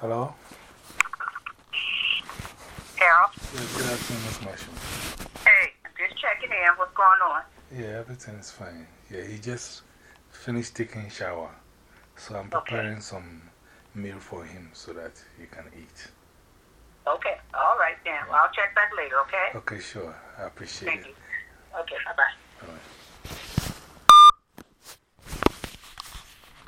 Hello? Carol? Yes, good afternoon, Miss Marshall. Hey, I'm just checking in. What's going on? Yeah, everything is fine. Yeah, he just finished taking shower. So I'm preparing some meal for him so that he can eat. Okay, all right then. I'll check back later, okay? Okay, sure. I appreciate Thank it. you. Okay, bye bye.